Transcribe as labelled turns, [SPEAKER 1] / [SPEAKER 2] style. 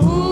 [SPEAKER 1] Ooh.